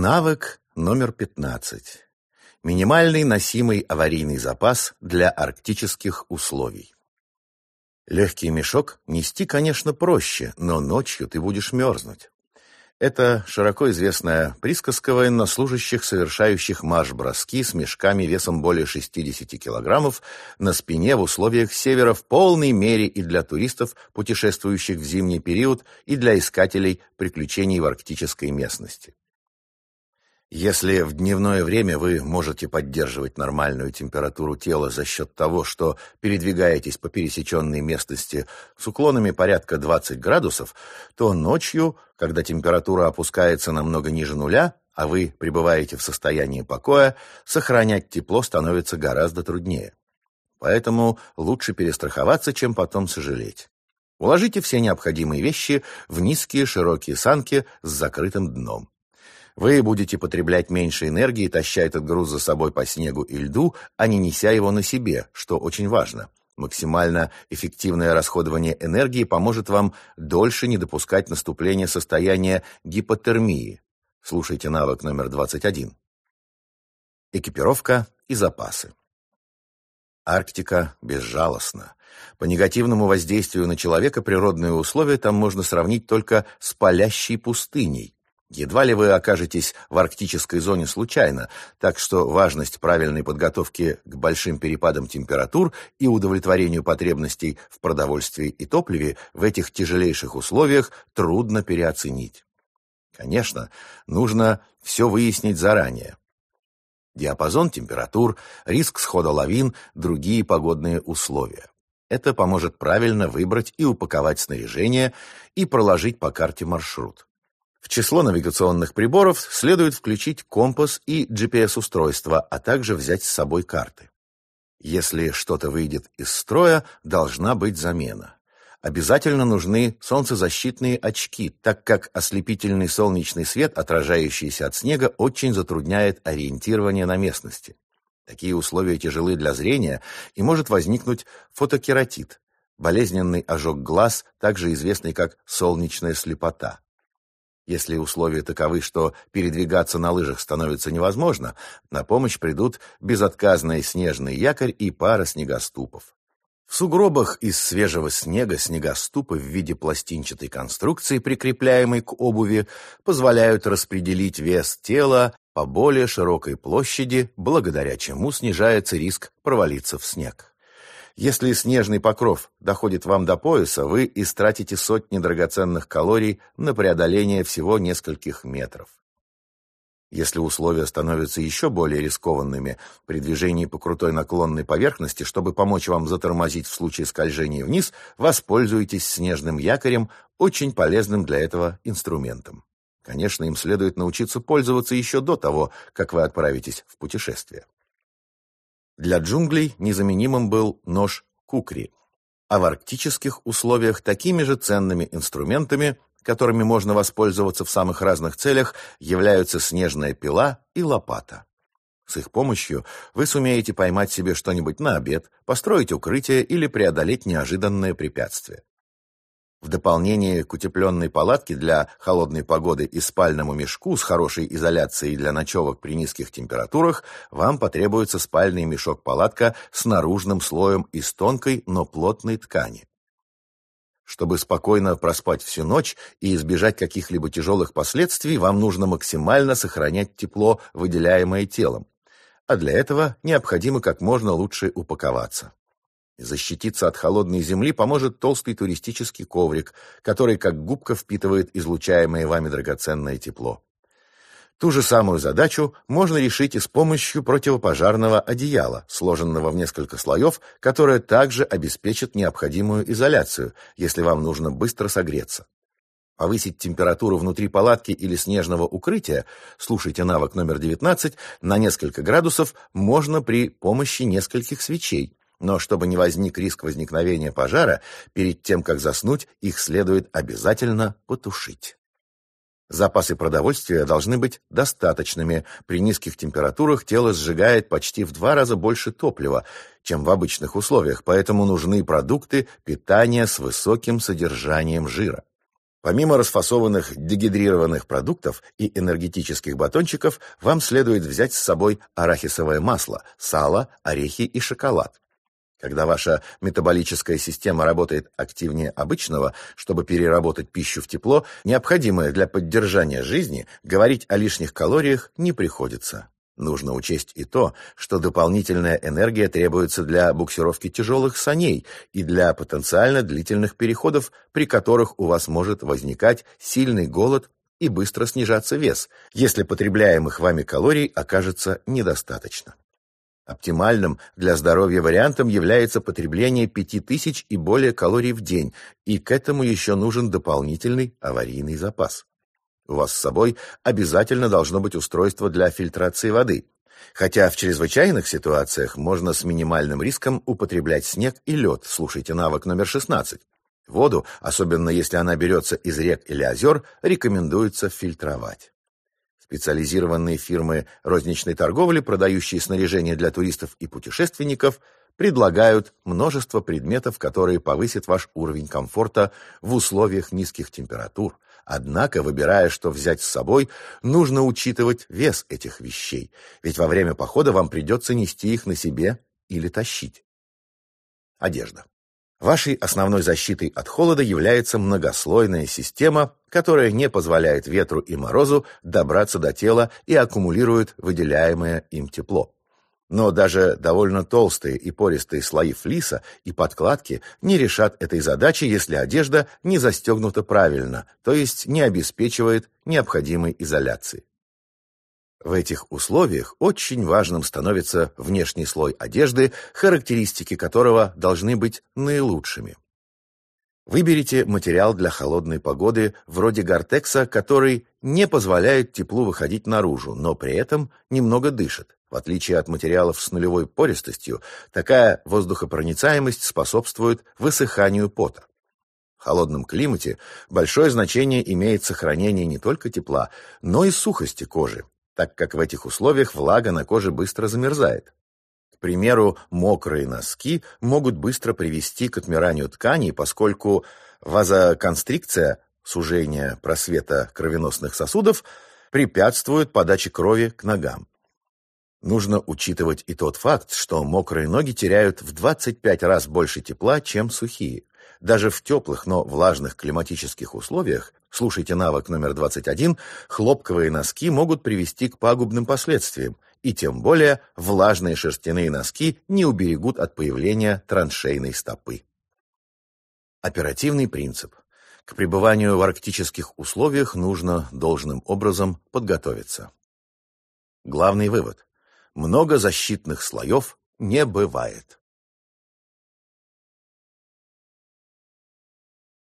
Навык номер 15. Минимальный носимый аварийный запас для арктических условий. Легкий мешок нести, конечно, проще, но ночью ты будешь мерзнуть. Это широко известная присказка военнослужащих, совершающих марш-броски с мешками весом более 60 килограммов на спине в условиях севера в полной мере и для туристов, путешествующих в зимний период, и для искателей приключений в арктической местности. Если в дневное время вы можете поддерживать нормальную температуру тела за счет того, что передвигаетесь по пересеченной местности с уклонами порядка 20 градусов, то ночью, когда температура опускается намного ниже нуля, а вы пребываете в состоянии покоя, сохранять тепло становится гораздо труднее. Поэтому лучше перестраховаться, чем потом сожалеть. Уложите все необходимые вещи в низкие широкие санки с закрытым дном. Вы будете потреблять меньше энергии, таща этот груз за собой по снегу и льду, а не неся его на себе, что очень важно. Максимально эффективное расходование энергии поможет вам дольше не допускать наступления состояния гипотермии. Слушайте навык номер 21. Экипировка и запасы. Арктика безжалостна. По негативному воздействию на человека природные условия там можно сравнить только с палящей пустыней. Едва ли вы окажетесь в арктической зоне случайно, так что важность правильной подготовки к большим перепадам температур и удовлетворению потребностей в продовольствии и топливе в этих тяжелейших условиях трудно переоценить. Конечно, нужно все выяснить заранее. Диапазон температур, риск схода лавин, другие погодные условия. Это поможет правильно выбрать и упаковать снаряжение и проложить по карте маршрут. Число навигационных приборов следует включить компас и GPS-устройство, а также взять с собой карты. Если что-то выйдет из строя, должна быть замена. Обязательно нужны солнцезащитные очки, так как ослепительный солнечный свет, отражающийся от снега, очень затрудняет ориентирование на местности. Такие условия тяжелы для зрения, и может возникнуть фотокератит, болезненный ожог глаз, также известный как солнечная слепота. Если условия таковы, что передвигаться на лыжах становится невозможно, на помощь придут безотказный снежный якорь и пара снегоступов. В сугробах из свежего снега снегоступы в виде пластинчатой конструкции, прикрепляемой к обуви, позволяют распределить вес тела по более широкой площади, благодаря чему снижается риск провалиться в снег. Если снежный покров доходит вам до пояса, вы истратите сотни драгоценных калорий на преодоление всего нескольких метров. Если условия становятся еще более рискованными при движении по крутой наклонной поверхности, чтобы помочь вам затормозить в случае скольжения вниз, воспользуйтесь снежным якорем, очень полезным для этого инструментом. Конечно, им следует научиться пользоваться еще до того, как вы отправитесь в путешествие. Для джунглей незаменимым был нож кукри, а в арктических условиях такими же ценными инструментами, которыми можно воспользоваться в самых разных целях, являются снежная пила и лопата. С их помощью вы сумеете поймать себе что-нибудь на обед, построить укрытие или преодолеть неожиданное препятствие. В дополнение к утепленной палатке для холодной погоды и спальному мешку с хорошей изоляцией для ночевок при низких температурах вам потребуется спальный мешок-палатка с наружным слоем из тонкой, но плотной ткани. Чтобы спокойно проспать всю ночь и избежать каких-либо тяжелых последствий, вам нужно максимально сохранять тепло, выделяемое телом. А для этого необходимо как можно лучше упаковаться. Защититься от холодной земли поможет толстый туристический коврик, который как губка впитывает излучаемое вами драгоценное тепло. Ту же самую задачу можно решить и с помощью противопожарного одеяла, сложенного в несколько слоев, которое также обеспечит необходимую изоляцию, если вам нужно быстро согреться. Повысить температуру внутри палатки или снежного укрытия, слушайте навык номер 19, на несколько градусов можно при помощи нескольких свечей, но чтобы не возник риск возникновения пожара, перед тем, как заснуть, их следует обязательно потушить. Запасы продовольствия должны быть достаточными. При низких температурах тело сжигает почти в два раза больше топлива, чем в обычных условиях, поэтому нужны продукты питания с высоким содержанием жира. Помимо расфасованных дегидрированных продуктов и энергетических батончиков, вам следует взять с собой арахисовое масло, сало, орехи и шоколад. Когда ваша метаболическая система работает активнее обычного, чтобы переработать пищу в тепло, необходимое для поддержания жизни, говорить о лишних калориях не приходится. Нужно учесть и то, что дополнительная энергия требуется для буксировки тяжелых саней и для потенциально длительных переходов, при которых у вас может возникать сильный голод и быстро снижаться вес, если потребляемых вами калорий окажется недостаточно. Оптимальным для здоровья вариантом является потребление 5000 и более калорий в день, и к этому еще нужен дополнительный аварийный запас. У вас с собой обязательно должно быть устройство для фильтрации воды, хотя в чрезвычайных ситуациях можно с минимальным риском употреблять снег и лед, слушайте навык номер 16. Воду, особенно если она берется из рек или озер, рекомендуется фильтровать. Специализированные фирмы розничной торговли, продающие снаряжение для туристов и путешественников, предлагают множество предметов, которые повысят ваш уровень комфорта в условиях низких температур. Однако, выбирая, что взять с собой, нужно учитывать вес этих вещей, ведь во время похода вам придется нести их на себе или тащить. Одежда. Вашей основной защитой от холода является многослойная система, которая не позволяет ветру и морозу добраться до тела и аккумулирует выделяемое им тепло. Но даже довольно толстые и пористые слои флиса и подкладки не решат этой задачи, если одежда не застегнута правильно, то есть не обеспечивает необходимой изоляции. В этих условиях очень важным становится внешний слой одежды, характеристики которого должны быть наилучшими. Выберите материал для холодной погоды вроде гортекса, который не позволяет теплу выходить наружу, но при этом немного дышит. В отличие от материалов с нулевой пористостью, такая воздухопроницаемость способствует высыханию пота. В холодном климате большое значение имеет сохранение не только тепла, но и сухости кожи так как в этих условиях влага на коже быстро замерзает. К примеру, мокрые носки могут быстро привести к отмиранию тканей, поскольку вазоконстрикция, сужение просвета кровеносных сосудов, препятствует подаче крови к ногам. Нужно учитывать и тот факт, что мокрые ноги теряют в 25 раз больше тепла, чем сухие. Даже в теплых, но влажных климатических условиях, слушайте навык номер 21, хлопковые носки могут привести к пагубным последствиям, и тем более влажные шерстяные носки не уберегут от появления траншейной стопы. Оперативный принцип. К пребыванию в арктических условиях нужно должным образом подготовиться. Главный вывод. Много защитных слоев не бывает.